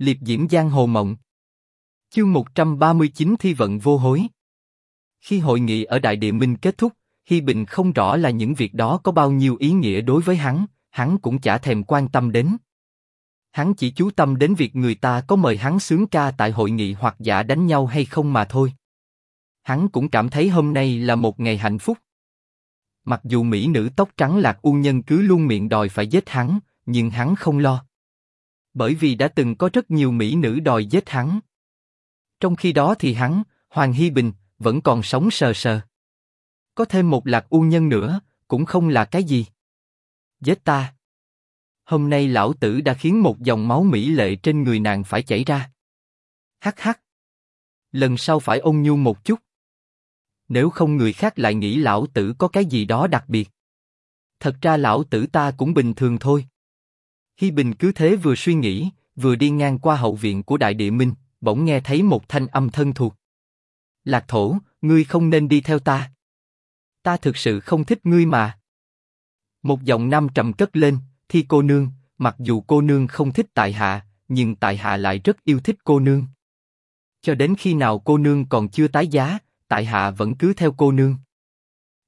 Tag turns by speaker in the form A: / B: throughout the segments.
A: Liệp diễm giang hồ mộng. Chương 139 thi vận vô hối. Khi hội nghị ở Đại Địa Minh kết thúc, Hi Bình không rõ là những việc đó có bao nhiêu ý nghĩa đối với hắn, hắn cũng chả thèm quan tâm đến. Hắn chỉ chú tâm đến việc người ta có mời hắn sướng ca tại hội nghị hoặc giả đánh nhau hay không mà thôi. Hắn cũng cảm thấy hôm nay là một ngày hạnh phúc. Mặc dù mỹ nữ tóc trắng lạc u nhân cứ luôn miệng đòi phải giết hắn, nhưng hắn không lo. Bởi vì đã từng có rất nhiều mỹ nữ đòi giết hắn. Trong khi đó thì hắn, Hoàng Hy Bình, vẫn còn sống sờ sờ. Có thêm một lạc u nhân nữa, cũng không là cái gì. Giết ta. Hôm nay lão tử đã khiến một dòng máu mỹ lệ trên người nàng phải chảy ra. Hắc hắc. Lần sau phải ôn nhu một chút. Nếu không người khác lại nghĩ lão tử có cái gì đó đặc biệt. Thật ra lão tử ta cũng bình thường thôi. Hi Bình cứ thế vừa suy nghĩ, vừa đi ngang qua hậu viện của Đại Địa Minh, bỗng nghe thấy một thanh âm thân thuộc. Lạc Thổ, ngươi không nên đi theo ta. Ta thực sự không thích ngươi mà. Một giọng nam trầm cất lên, thi cô nương, mặc dù cô nương không thích tại hạ, nhưng tại hạ lại rất yêu thích cô nương. Cho đến khi nào cô nương còn chưa tái giá, tại hạ vẫn cứ theo cô nương.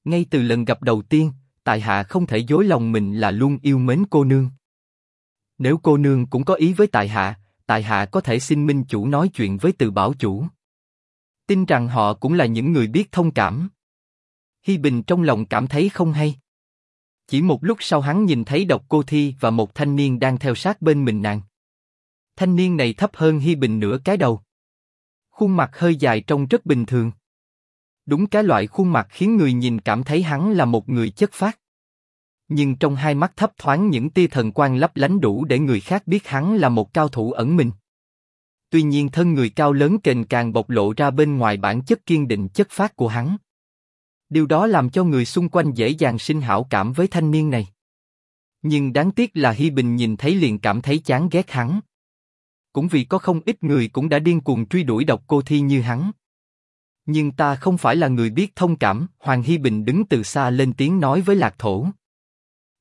A: Ngay từ lần gặp đầu tiên, tại hạ không thể dối lòng mình là luôn yêu mến cô nương. Nếu cô nương cũng có ý với tại hạ, tại hạ có thể xin minh chủ nói chuyện với từ bảo chủ. Tin rằng họ cũng là những người biết thông cảm. Hi Bình trong lòng cảm thấy không hay. Chỉ một lúc sau hắn nhìn thấy độc cô thi và một thanh niên đang theo sát bên mình nàng. Thanh niên này thấp hơn Hi Bình nửa cái đầu. Khuôn mặt hơi dài trông rất bình thường. Đúng cái loại khuôn mặt khiến người nhìn cảm thấy hắn là một người chất phát. Nhưng trong hai mắt thấp thoáng những tia thần quang lấp lánh đủ để người khác biết hắn là một cao thủ ẩn mình. Tuy nhiên thân người cao lớn kềnh càng bộc lộ ra bên ngoài bản chất kiên định chất phát của hắn. Điều đó làm cho người xung quanh dễ dàng sinh hảo cảm với thanh niên này. Nhưng đáng tiếc là Hi Bình nhìn thấy liền cảm thấy chán ghét hắn. Cũng vì có không ít người cũng đã điên cuồng truy đuổi độc cô thi như hắn. Nhưng ta không phải là người biết thông cảm. Hoàng Hi Bình đứng từ xa lên tiếng nói với Lạc Thổ.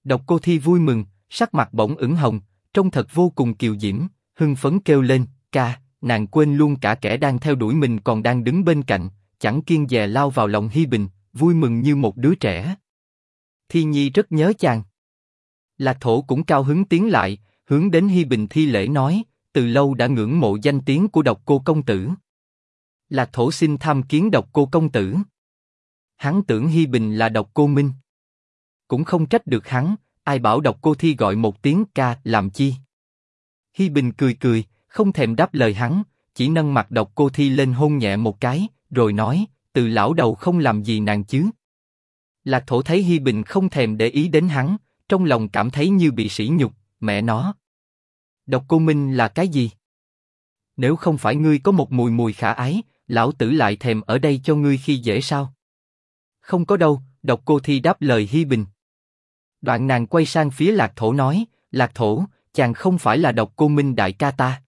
A: Độc cô thi vui mừng, sắc mặt bỗng ửng hồng, trông thật vô cùng kiều diễm, hưng phấn kêu lên, ca, nàng quên luôn cả kẻ đang theo đuổi mình còn đang đứng bên cạnh, chẳng kiên dè lao vào lòng Hi Bình, vui mừng như một đứa trẻ. Thi Nhi rất nhớ chàng. Lạc Thổ cũng cao hứng tiến lại, hướng đến Hi Bình thi lễ nói, từ lâu đã ngưỡng mộ danh tiếng của độc cô công tử. Lạc Thổ xin tham kiến độc cô công tử. Hắn tưởng Hi Bình là độc cô Minh. Cũng không trách được hắn, ai bảo độc cô thi gọi một tiếng ca làm chi. Hi Bình cười cười, không thèm đáp lời hắn, chỉ nâng mặt độc cô thi lên hôn nhẹ một cái, rồi nói, từ lão đầu không làm gì nàng chứ. Lạc thổ thấy Hi Bình không thèm để ý đến hắn, trong lòng cảm thấy như bị sỉ nhục, mẹ nó. Độc cô Minh là cái gì? Nếu không phải ngươi có một mùi mùi khả ái, lão tử lại thèm ở đây cho ngươi khi dễ sao? Không có đâu, độc cô thi đáp lời Hi Bình. Đoạn nàng quay sang phía lạc thổ nói, lạc thổ, chàng không phải là độc cô Minh đại ca ta.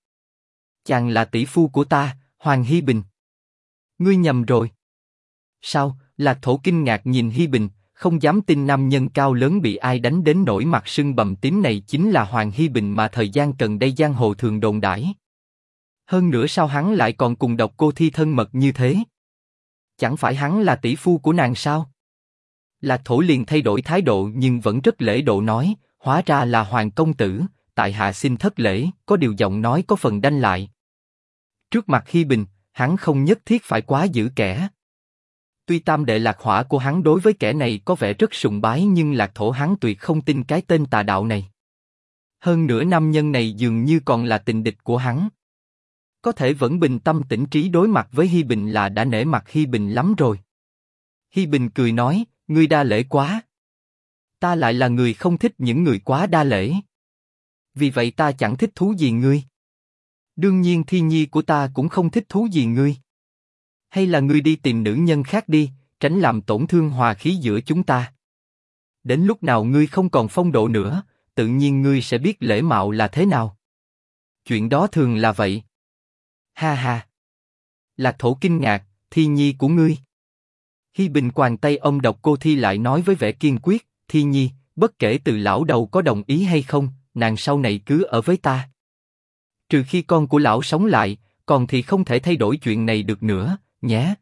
A: Chàng là tỷ phu của ta, Hoàng Hi Bình. Ngươi nhầm rồi. Sao? Lạc Thổ kinh ngạc nhìn Hi Bình, không dám tin nam nhân cao lớn bị ai đánh đến nổi mặt sưng bầm tím này chính là Hoàng Hi Bình mà thời gian cần đây giang hồ thường đồn đãi. Hơn nữa sao hắn lại còn cùng độc cô thi thân mật như thế? Chẳng phải hắn là tỷ phu của nàng sao? Lạc Thổ liền thay đổi thái độ nhưng vẫn rất lễ độ nói, hóa ra là Hoàng công tử, tại hạ xin thất lễ, có điều giọng nói có phần đanh lại. Trước mặt Hi Bình, hắn không nhất thiết phải quá giữ kẻ. Tuy tam đệ lạc hỏa của hắn đối với kẻ này có vẻ rất sùng bái nhưng lạc thổ hắn tuyệt không tin cái tên tà đạo này. Hơn nữa nam nhân này dường như còn là tình địch của hắn. Có thể vẫn bình tâm tĩnh trí đối mặt với Hi Bình là đã nể mặt Hi Bình lắm rồi. Hi Bình cười nói, ngươi đa lễ quá. Ta lại là người không thích những người quá đa lễ. Vì vậy ta chẳng thích thú gì ngươi. Đương nhiên thi nhi của ta cũng không thích thú gì ngươi. Hay là ngươi đi tìm nữ nhân khác đi, tránh làm tổn thương hòa khí giữa chúng ta. Đến lúc nào ngươi không còn phong độ nữa, tự nhiên ngươi sẽ biết lễ mạo là thế nào. Chuyện đó thường là vậy. Ha ha. Lạc thổ kinh ngạc, thi nhi của ngươi. Hi Bình quàng tay ông độc cô thi lại nói với vẻ kiên quyết, thi nhi, bất kể từ lão đầu có đồng ý hay không, nàng sau này cứ ở với ta. Trừ khi con của lão sống lại, còn thì không thể thay đổi chuyện này được nữa, nhé.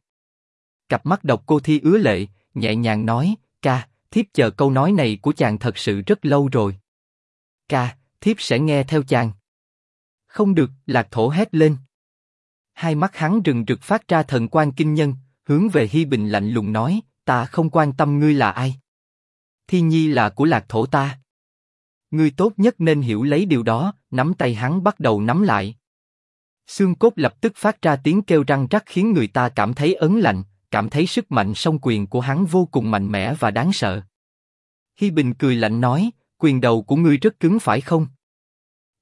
A: Cặp mắt độc cô thi ứa lệ, nhẹ nhàng nói, ca, thiếp chờ câu nói này của chàng thật sự rất lâu rồi. Ca, thiếp sẽ nghe theo chàng. Không được, lạc thổ hét lên. Hai mắt hắn rừng rực phát ra thần quan kinh nhân, hướng về Hi Bình lạnh lùng nói, ta không quan tâm ngươi là ai. Thiên nhi là của lạc thổ ta. Ngươi tốt nhất nên hiểu lấy điều đó, nắm tay hắn bắt đầu nắm lại. Xương cốt lập tức phát ra tiếng kêu răng rắc khiến người ta cảm thấy ấn lạnh, cảm thấy sức mạnh song quyền của hắn vô cùng mạnh mẽ và đáng sợ. Hi Bình cười lạnh nói, quyền đầu của ngươi rất cứng phải không?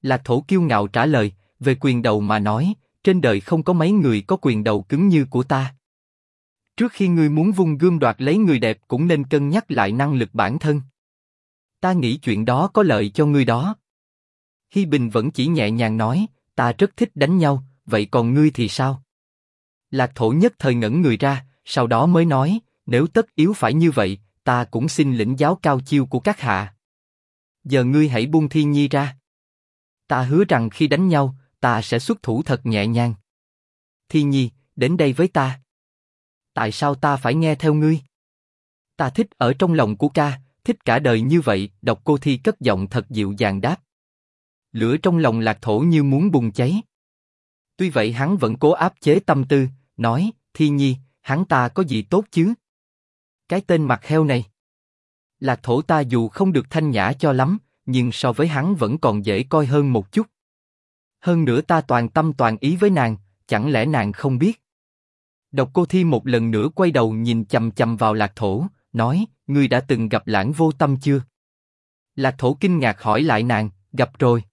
A: Lạc thổ kiêu ngạo trả lời, về quyền đầu mà nói, trên đời không có mấy người có quyền đầu cứng như của ta. Trước khi ngươi muốn vung gươm đoạt lấy người đẹp cũng nên cân nhắc lại năng lực bản thân. Ta nghĩ chuyện đó có lợi cho ngươi đó. Hi Bình vẫn chỉ nhẹ nhàng nói, ta rất thích đánh nhau, vậy còn ngươi thì sao? Lạc thổ nhất thời ngẩn người ra, sau đó mới nói, nếu tất yếu phải như vậy, ta cũng xin lĩnh giáo cao chiêu của các hạ. Giờ ngươi hãy buông Thiên Nhi ra. Ta hứa rằng khi đánh nhau, ta sẽ xuất thủ thật nhẹ nhàng. Thiên Nhi, đến đây với ta. Tại sao ta phải nghe theo ngươi? Ta thích ở trong lòng của ca, thích cả đời như vậy. Độc Cô Thi cất giọng thật dịu dàng đáp. Lửa trong lòng lạc thổ như muốn bùng cháy. Tuy vậy hắn vẫn cố áp chế tâm tư, nói: Thi Nhi, hắn ta có gì tốt chứ? Cái tên mặt heo này. Lạc thổ ta dù không được thanh nhã cho lắm, nhưng so với hắn vẫn còn dễ coi hơn một chút. Hơn nữa ta toàn tâm toàn ý với nàng, chẳng lẽ nàng không biết? Độc cô thi một lần nữa quay đầu nhìn chầm chầm vào lạc thổ, nói, ngươi đã từng gặp lãng vô tâm chưa? Lạc thổ kinh ngạc hỏi lại nàng, gặp rồi.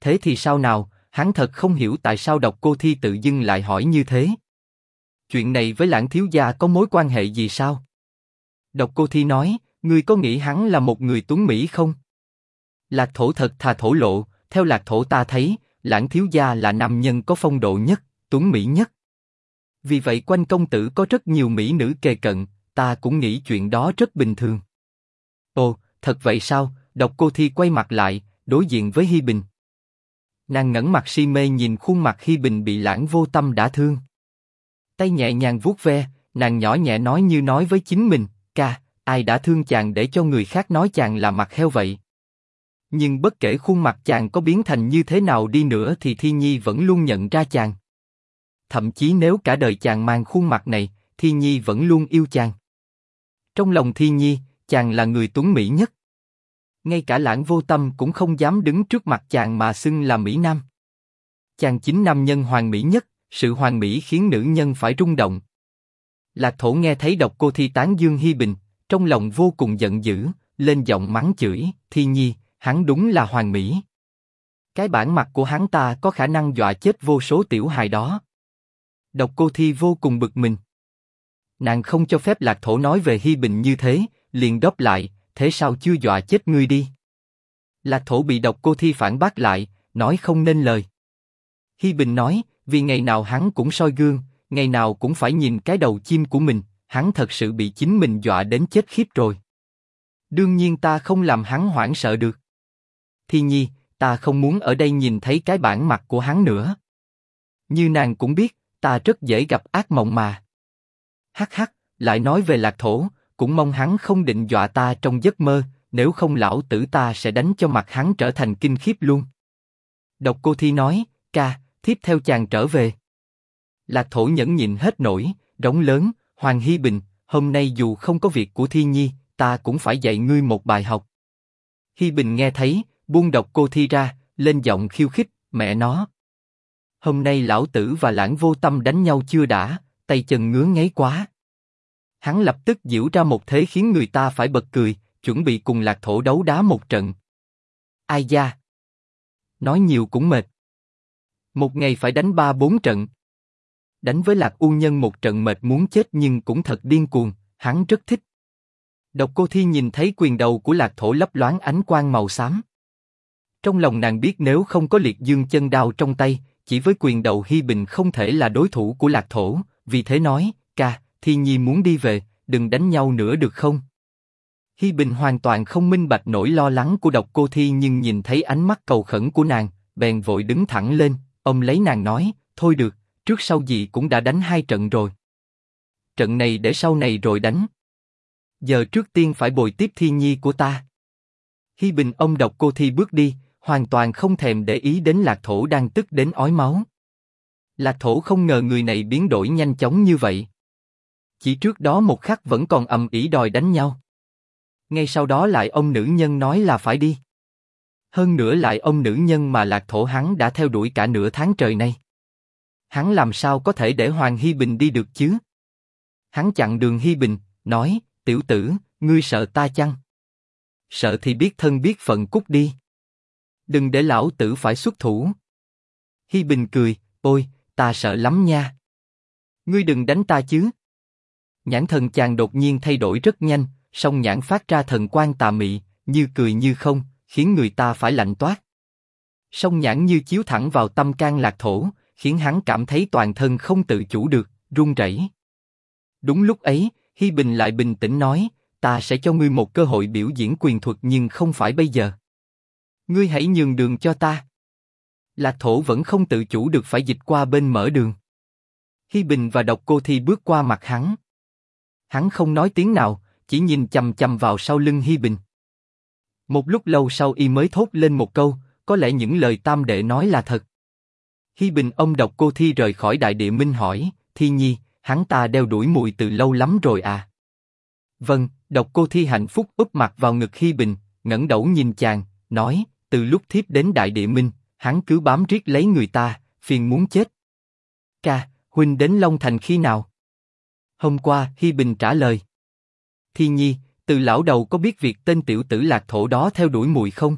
A: Thế thì sao nào? Hắn thật không hiểu tại sao độc cô thi tự dưng lại hỏi như thế. Chuyện này với lãng thiếu gia có mối quan hệ gì sao? Độc cô thi nói, ngươi có nghĩ hắn là một người tuấn mỹ không? Lạc thổ thật thà thổ lộ, theo lạc thổ ta thấy, lãng thiếu gia là nam nhân có phong độ nhất, tuấn mỹ nhất. Vì vậy quanh công tử có rất nhiều mỹ nữ kề cận, ta cũng nghĩ chuyện đó rất bình thường. Ồ, thật vậy sao? Độc cô thi quay mặt lại, đối diện với Hi Bình. Nàng ngẩng mặt si mê nhìn khuôn mặt Hi Bình bị lãng vô tâm đã thương. Tay nhẹ nhàng vuốt ve, nàng nhỏ nhẹ nói như nói với chính mình, ca, ai đã thương chàng để cho người khác nói chàng là mặt heo vậy? Nhưng bất kể khuôn mặt chàng có biến thành như thế nào đi nữa thì Thi Nhi vẫn luôn nhận ra chàng. Thậm chí nếu cả đời chàng mang khuôn mặt này, Thi Nhi vẫn luôn yêu chàng. Trong lòng Thi Nhi, chàng là người tuấn mỹ nhất. Ngay cả lãng vô tâm cũng không dám đứng trước mặt chàng mà xưng là Mỹ Nam. Chàng chính nam nhân hoàng mỹ nhất, sự hoàng mỹ khiến nữ nhân phải rung động. Lạc thổ nghe thấy độc cô thi tán Dương Hi Bình, trong lòng vô cùng giận dữ, lên giọng mắng chửi, Thi Nhi, hắn đúng là hoàng mỹ. Cái bản mặt của hắn ta có khả năng dọa chết vô số tiểu hài đó. Độc cô Thi vô cùng bực mình. Nàng không cho phép Lạc Thổ nói về Hi Bình như thế, liền đáp lại, thế sao chưa dọa chết ngươi đi? Lạc Thổ bị độc cô Thi phản bác lại, nói không nên lời. Hi Bình nói, vì ngày nào hắn cũng soi gương, ngày nào cũng phải nhìn cái đầu chim của mình, hắn thật sự bị chính mình dọa đến chết khiếp rồi. Đương nhiên ta không làm hắn hoảng sợ được. Thi Nhi, ta không muốn ở đây nhìn thấy cái bản mặt của hắn nữa. Như nàng cũng biết, ta rất dễ gặp ác mộng mà. Hắc hắc, lại nói về lạc thổ, cũng mong hắn không định dọa ta trong giấc mơ, nếu không lão tử ta sẽ đánh cho mặt hắn trở thành kinh khiếp luôn. Độc cô thi nói, ca, thiếp theo chàng trở về. Lạc thổ nhẫn nhịn hết nổi, rống lớn, Hoàng Hy Bình, hôm nay dù không có việc của thi Nhi, ta cũng phải dạy ngươi một bài học. Hy Bình nghe thấy, buông độc cô thi ra, lên giọng khiêu khích, mẹ nó. Hôm nay lão tử và lãng vô tâm đánh nhau chưa đã, tay chân ngứa ngáy quá. Hắn lập tức diễu ra một thế khiến người ta phải bật cười, chuẩn bị cùng lạc thổ đấu đá một trận. Ai da? Nói nhiều cũng mệt. Một ngày phải đánh ba bốn trận. Đánh với lạc u nhân một trận mệt muốn chết nhưng cũng thật điên cuồng, hắn rất thích. Độc cô thi nhìn thấy quyền đầu của lạc thổ lấp loáng ánh quang màu xám. Trong lòng nàng biết nếu không có liệt dương chân đao trong tay, chỉ với quyền đầu Hi Bình không thể là đối thủ của lạc thổ, vì thế nói, ca, Thi Nhi muốn đi về, đừng đánh nhau nữa được không? Hi Bình hoàn toàn không minh bạch nỗi lo lắng của độc cô Thi nhưng nhìn thấy ánh mắt cầu khẩn của nàng, bèn vội đứng thẳng lên, ông lấy nàng nói, thôi được, trước sau gì cũng đã đánh hai trận rồi. Trận này để sau này rồi đánh. Giờ trước tiên phải bồi tiếp thi nhi của ta. Hi Bình ông độc cô thi bước đi, hoàn toàn không thèm để ý đến lạc thổ đang tức đến ói máu. Lạc thổ không ngờ người này biến đổi nhanh chóng như vậy. Chỉ trước đó một khắc vẫn còn ầm ĩ đòi đánh nhau. Ngay sau đó lại ông nữ nhân nói là phải đi. Hơn nữa lại ông nữ nhân mà lạc thổ hắn đã theo đuổi cả nửa tháng trời nay. Hắn làm sao có thể để Hoàng Hy Bình đi được chứ? Hắn chặn đường Hy Bình, nói, tiểu tử, ngươi sợ ta chăng? Sợ thì biết thân biết phận cút đi. Đừng để lão tử phải xuất thủ. Hi Bình cười, ôi, ta sợ lắm nha. Ngươi đừng đánh ta chứ. Nhãn thần chàng đột nhiên thay đổi rất nhanh, song nhãn phát ra thần quan tà mị, như cười như không, khiến người ta phải lạnh toát. Song nhãn như chiếu thẳng vào tâm can lạc thổ, khiến hắn cảm thấy toàn thân không tự chủ được, run rẩy. Đúng lúc ấy, Hi Bình lại bình tĩnh nói, ta sẽ cho ngươi một cơ hội biểu diễn quyền thuật nhưng không phải bây giờ. Ngươi hãy nhường đường cho ta. Lạc thổ vẫn không tự chủ được phải dịch qua bên mở đường. Hi Bình và Độc Cô Thi bước qua mặt hắn. Hắn không nói tiếng nào, chỉ nhìn chầm chầm vào sau lưng Hi Bình. Một lúc lâu sau y mới thốt lên một câu, có lẽ những lời tam đệ nói là thật. Hi Bình ông Độc Cô Thi rời khỏi Đại Địa Minh hỏi, Thi Nhi, hắn ta đeo đuổi mùi từ lâu lắm rồi à? Vâng, Độc Cô Thi hạnh phúc úp mặt vào ngực Hi Bình, ngẩng đầu nhìn chàng, nói, từ lúc thiếp đến Đại Địa Minh, hắn cứ bám riết lấy người ta, phiền muốn chết. Ca, huynh đến Long Thành khi nào? Hôm qua, Hi Bình trả lời. Thi Nhi, từ lão đầu có biết việc tên tiểu tử lạc thổ đó theo đuổi mùi không?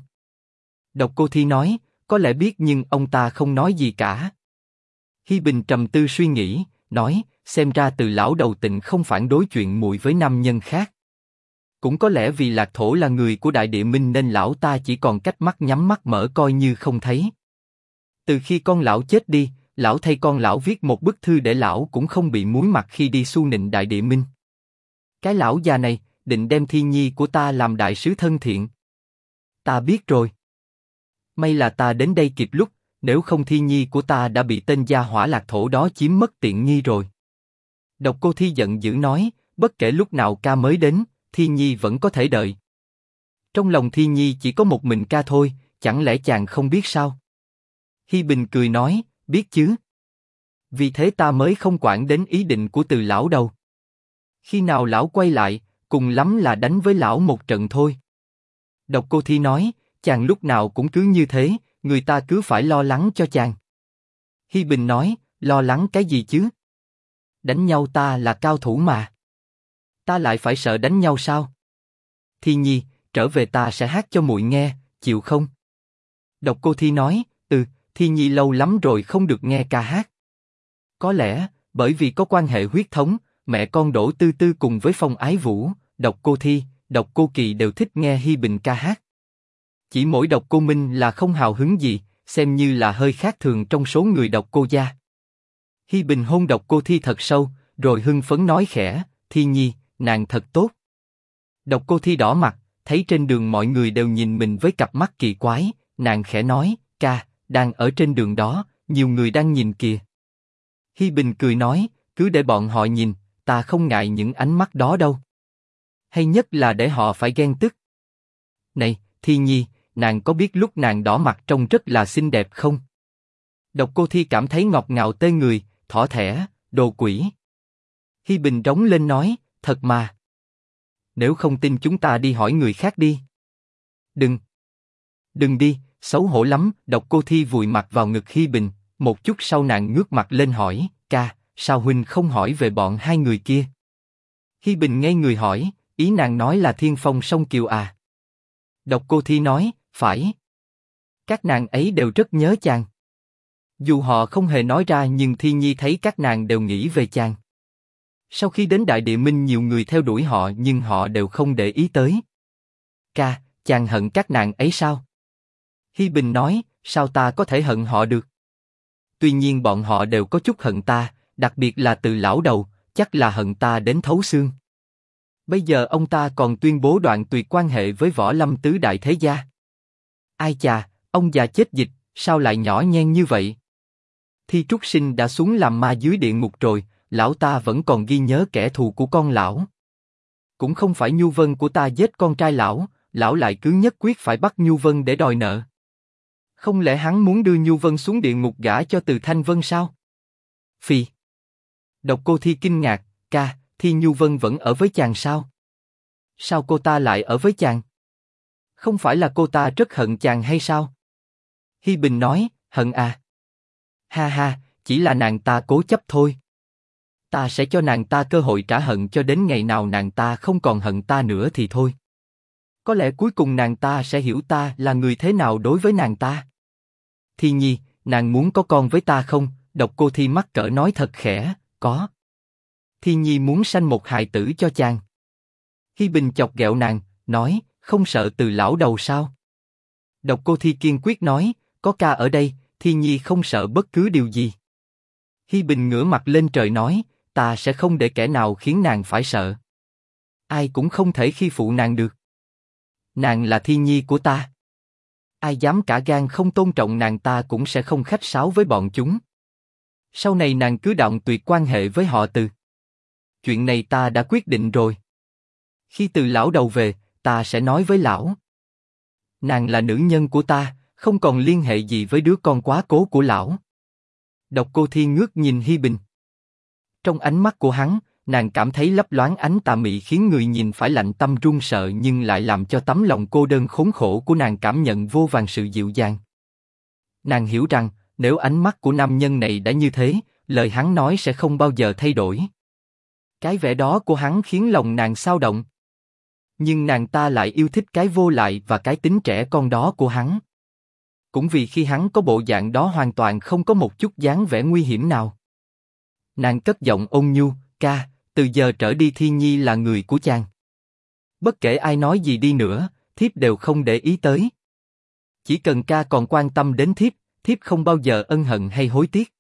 A: Độc Cô Thi nói, có lẽ biết nhưng ông ta không nói gì cả. Hi Bình trầm tư suy nghĩ, nói, xem ra từ lão đầu tịnh không phản đối chuyện mùi với nam nhân khác. Cũng có lẽ vì lạc thổ là người của đại địa minh nên lão ta chỉ còn cách mắt nhắm mắt mở coi như không thấy. Từ khi con lão chết đi, lão thay con lão viết một bức thư để lão cũng không bị muối mặt khi đi su nịnh đại địa minh. Cái lão già này định đem thi nhi của ta làm đại sứ thân thiện. Ta biết rồi. May là ta đến đây kịp lúc, nếu không thi nhi của ta đã bị tên gia hỏa lạc thổ đó chiếm mất tiện nghi rồi. Độc cô thi giận dữ nói, bất kể lúc nào ca mới đến, thi nhi vẫn có thể đợi. Trong lòng thi nhi chỉ có một mình ca thôi, chẳng lẽ chàng không biết sao? Hi Bình cười nói, biết chứ. Vì thế ta mới không quản đến ý định của từ lão đâu. Khi nào lão quay lại, cùng lắm là đánh với lão một trận thôi. Độc cô thi nói, chàng lúc nào cũng cứ như thế, người ta cứ phải lo lắng cho chàng. Hi Bình nói, lo lắng cái gì chứ? Đánh nhau ta là cao thủ mà. Ta lại phải sợ đánh nhau sao? Thi Nhi, trở về ta sẽ hát cho muội nghe, chịu không? Độc Cô Thi nói, ừ, Thi Nhi lâu lắm rồi không được nghe ca hát. Có lẽ bởi vì có quan hệ huyết thống, mẹ con Đỗ Tư Tư cùng với Phong Ái Vũ, Độc Cô Thi, Độc Cô Kỳ đều thích nghe Hi Bình ca hát. Chỉ mỗi độc cô Minh là không hào hứng gì, xem như là hơi khác thường trong số người độc cô gia. Hi Bình hôn độc cô Thi thật sâu, rồi hưng phấn nói khẽ, Thi Nhi, nàng thật tốt. Độc cô Thi đỏ mặt, thấy trên đường mọi người đều nhìn mình với cặp mắt kỳ quái, nàng khẽ nói, ca, đang ở trên đường đó, nhiều người đang nhìn kìa. Hi Bình cười nói, cứ để bọn họ nhìn, ta không ngại những ánh mắt đó đâu. Hay nhất là để họ phải ghen tức. Này, Thi Nhi, nàng có biết lúc nàng đỏ mặt trông rất là xinh đẹp không? Độc Cô Thi cảm thấy ngọt ngào tê người, thỏ thẻ, đồ quỷ. Hi Bình đóng lên nói, thật mà. Nếu không tin chúng ta đi hỏi người khác đi. Đừng. Đừng đi, xấu hổ lắm. Độc Cô Thi vùi mặt vào ngực Hi Bình, một chút sau nàng ngước mặt lên hỏi, ca, sao huynh không hỏi về bọn hai người kia? Hi Bình ngay người hỏi, ý nàng nói là Thiên Phong Song Kiều à? Độc Cô Thi nói, phải. Các nàng ấy đều rất nhớ chàng. Dù họ không hề nói ra nhưng Thi Nhi thấy các nàng đều nghĩ về chàng. Sau khi đến Đại Địa Minh nhiều người theo đuổi họ nhưng họ đều không để ý tới. Ca, chàng hận các nàng ấy sao? Hi Bình nói, sao ta có thể hận họ được? Tuy nhiên bọn họ đều có chút hận ta, đặc biệt là từ lão đầu, chắc là hận ta đến thấu xương. Bây giờ ông ta còn tuyên bố đoạn tuyệt quan hệ với võ lâm tứ đại thế gia. Ai chà, ông già chết dịch, sao lại nhỏ nhen như vậy? Thi trúc sinh đã xuống làm ma dưới địa ngục rồi, lão ta vẫn còn ghi nhớ kẻ thù của con lão. Cũng không phải Nhu Vân của ta giết con trai lão, lão lại cứ nhất quyết phải bắt Nhu Vân để đòi nợ. Không lẽ hắn muốn đưa Nhu Vân xuống địa ngục gả cho Từ Thanh Vân sao? Phi. Độc cô Thi kinh ngạc, ca, Thi Nhu Vân vẫn ở với chàng sao? Sao cô ta lại ở với chàng? Không phải là cô ta rất hận chàng hay sao? Hi Bình nói, hận à? Ha ha, chỉ là nàng ta cố chấp thôi. Ta sẽ cho nàng ta cơ hội trả hận cho đến ngày nào nàng ta không còn hận ta nữa thì thôi. Có lẽ cuối cùng nàng ta sẽ hiểu ta là người thế nào đối với nàng ta. Thi Nhi, nàng muốn có con với ta không? Độc cô Thi mắc cỡ nói thật khẽ, có. Thi Nhi muốn sanh một hài tử cho chàng. Hi Bình chọc ghẹo nàng, nói, không sợ từ lão đầu sao? Độc cô Thi kiên quyết nói, có ca ở đây, Thi Nhi không sợ bất cứ điều gì. Hi Bình ngửa mặt lên trời nói, ta sẽ không để kẻ nào khiến nàng phải sợ. Ai cũng không thể khi phụ nàng được. Nàng là Thi Nhi của ta. Ai dám cả gan không tôn trọng nàng ta cũng sẽ không khách sáo với bọn chúng. Sau này nàng cứ động tuyệt quan hệ với họ từ. Chuyện này ta đã quyết định rồi. Khi từ lão đầu về, ta sẽ nói với lão. Nàng là nữ nhân của ta, không còn liên hệ gì với đứa con quá cố của lão. Độc cô Thiên ngước nhìn Hi Bình. Trong ánh mắt của hắn, nàng cảm thấy lấp loáng ánh tà mị khiến người nhìn phải lạnh tâm run sợ nhưng lại làm cho tấm lòng cô đơn khốn khổ của nàng cảm nhận vô vàng sự dịu dàng. Nàng hiểu rằng, nếu ánh mắt của nam nhân này đã như thế, lời hắn nói sẽ không bao giờ thay đổi. Cái vẻ đó của hắn khiến lòng nàng sao động. Nhưng nàng ta lại yêu thích cái vô lại và cái tính trẻ con đó của hắn. Cũng vì khi hắn có bộ dạng đó hoàn toàn không có một chút dáng vẻ nguy hiểm nào. Nàng cất giọng ôn nhu, ca, từ giờ trở đi Thiên Nhi là người của chàng. Bất kể ai nói gì đi nữa, thiếp đều không để ý tới. Chỉ cần ca còn quan tâm đến thiếp, thiếp không bao giờ ân hận hay hối tiếc.